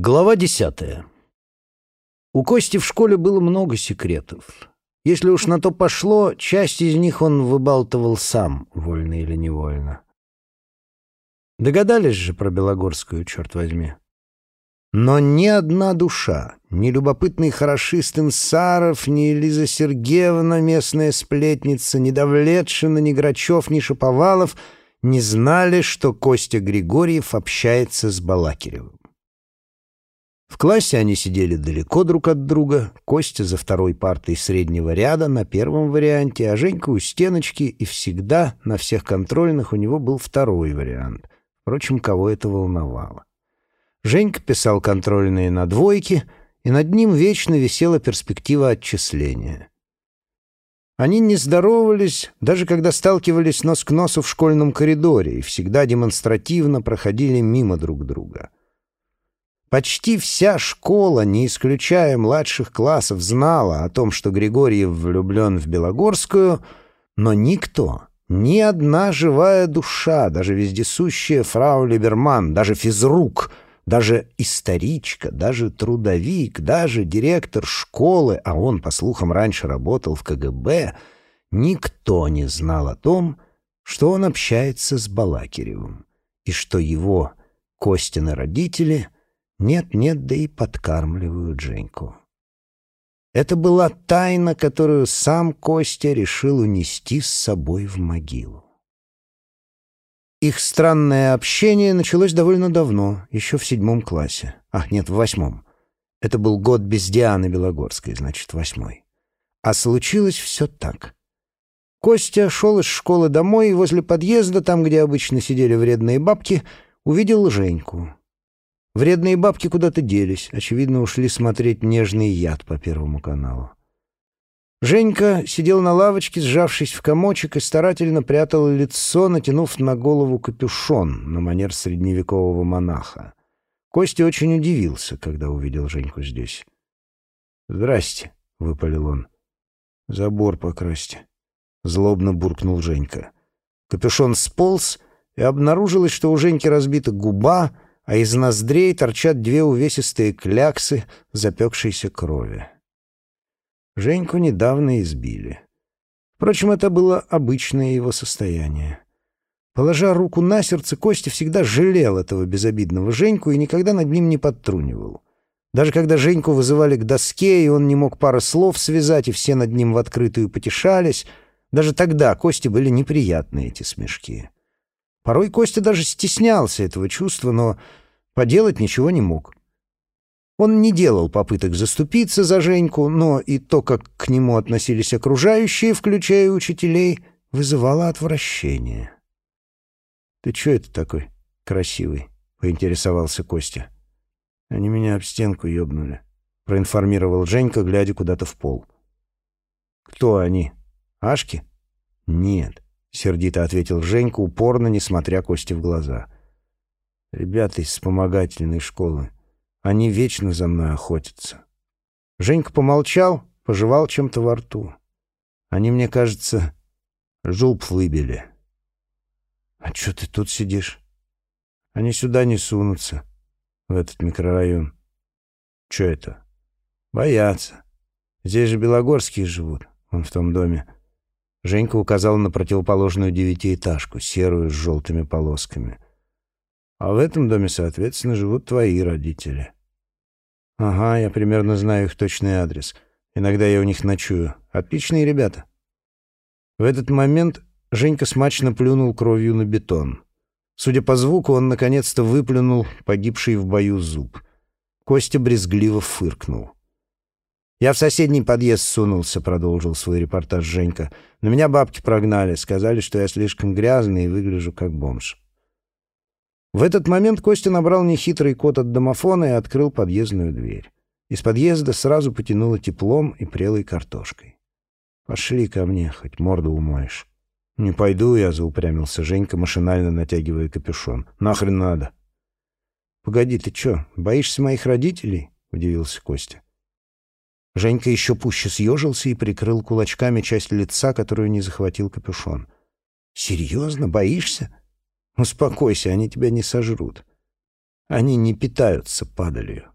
Глава десятая. У Кости в школе было много секретов. Если уж на то пошло, часть из них он выбалтывал сам, вольно или невольно. Догадались же про Белогорскую, черт возьми. Но ни одна душа, ни любопытный хорошист Инсаров, ни Елиза Сергеевна, местная сплетница, ни Давлетшина, ни Грачев, ни Шаповалов не знали, что Костя Григорьев общается с Балакиревым. В классе они сидели далеко друг от друга, Костя за второй партой среднего ряда на первом варианте, а Женька у стеночки, и всегда на всех контрольных у него был второй вариант. Впрочем, кого это волновало. Женька писал контрольные на двойки, и над ним вечно висела перспектива отчисления. Они не здоровались, даже когда сталкивались нос к носу в школьном коридоре, и всегда демонстративно проходили мимо друг друга — Почти вся школа, не исключая младших классов, знала о том, что Григорьев влюблен в Белогорскую, но никто, ни одна живая душа, даже вездесущая фрау Либерман, даже физрук, даже историчка, даже трудовик, даже директор школы, а он, по слухам, раньше работал в КГБ, никто не знал о том, что он общается с Балакиревым, и что его, Костины родители — нет-нет, да и подкармливают Женьку. Это была тайна, которую сам Костя решил унести с собой в могилу. Их странное общение началось довольно давно, еще в седьмом классе. Ах, нет, в восьмом. Это был год без Дианы Белогорской, значит, восьмой. А случилось все так. Костя шел из школы домой и возле подъезда, там, где обычно сидели вредные бабки, увидел Женьку. Вредные бабки куда-то делись, очевидно, ушли смотреть нежный яд по Первому каналу. Женька сидел на лавочке, сжавшись в комочек, и старательно прятал лицо, натянув на голову капюшон на манер средневекового монаха. Костя очень удивился, когда увидел Женьку здесь. «Здрасте», — выпалил он. «Забор покрасьте», — злобно буркнул Женька. Капюшон сполз, и обнаружилось, что у Женьки разбита губа — а из ноздрей торчат две увесистые кляксы запекшейся крови. Женьку недавно избили. Впрочем, это было обычное его состояние. Положа руку на сердце, Костя всегда жалел этого безобидного Женьку и никогда над ним не подтрунивал. Даже когда Женьку вызывали к доске, и он не мог пары слов связать, и все над ним в открытую потешались, даже тогда Косте были неприятны эти смешки. Порой Костя даже стеснялся этого чувства, но поделать ничего не мог. Он не делал попыток заступиться за Женьку, но и то, как к нему относились окружающие, включая учителей, вызывало отвращение. «Ты что это такой красивый?» — поинтересовался Костя. «Они меня об стенку ёбнули», — проинформировал Женька, глядя куда-то в пол. «Кто они? Ашки?» «Нет. — сердито ответил Женька, упорно, не смотря Кости в глаза. «Ребята из вспомогательной школы. Они вечно за мной охотятся». Женька помолчал, пожевал чем-то во рту. «Они, мне кажется, жуп выбили». «А что ты тут сидишь?» «Они сюда не сунутся, в этот микрорайон». «Что это?» «Боятся. Здесь же белогорские живут, он в том доме». Женька указал на противоположную девятиэтажку, серую с желтыми полосками. «А в этом доме, соответственно, живут твои родители». «Ага, я примерно знаю их точный адрес. Иногда я у них ночую. Отличные ребята». В этот момент Женька смачно плюнул кровью на бетон. Судя по звуку, он наконец-то выплюнул погибший в бою зуб. Костя брезгливо фыркнул. «Я в соседний подъезд сунулся», — продолжил свой репортаж Женька. «На меня бабки прогнали, сказали, что я слишком грязный и выгляжу как бомж». В этот момент Костя набрал нехитрый код от домофона и открыл подъездную дверь. Из подъезда сразу потянуло теплом и прелой картошкой. «Пошли ко мне, хоть морду умоешь». «Не пойду я», — заупрямился Женька, машинально натягивая капюшон. «Нахрен надо». «Погоди, ты чё, боишься моих родителей?» — удивился Костя. Женька еще пуще съежился и прикрыл кулачками часть лица, которую не захватил капюшон. «Серьезно? Боишься? Успокойся, они тебя не сожрут». Они не питаются падалью.